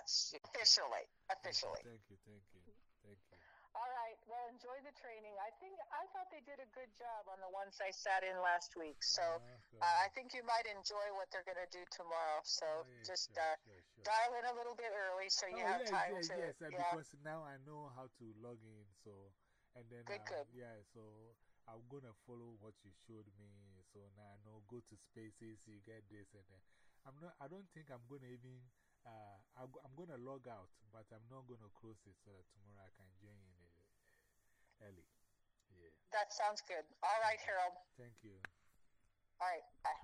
Yes, officially, officially. Thank you, thank you, thank you. All right. Well, enjoy the training. I think I thought they did a good job on the ones I sat in last week. So Uh, I think you might enjoy what they're going to do tomorrow. So Oh, yeah, just sure, uh, sure, sure. dial in a little bit early so you Oh, have yes, time yes, to. yes, uh, yeah. because now I know how to log in. So, and then, Good, uh, good. yeah, so I'm going to follow what you showed me. So now I know go to spaces, you get this, and then I'm not, I don't think I'm going to even, uh, I'm, I'm going to log out, but I'm not going to close it so that tomorrow I can join in uh, early. Yeah, That sounds good. All right, Harold. thank you. All right. Bye.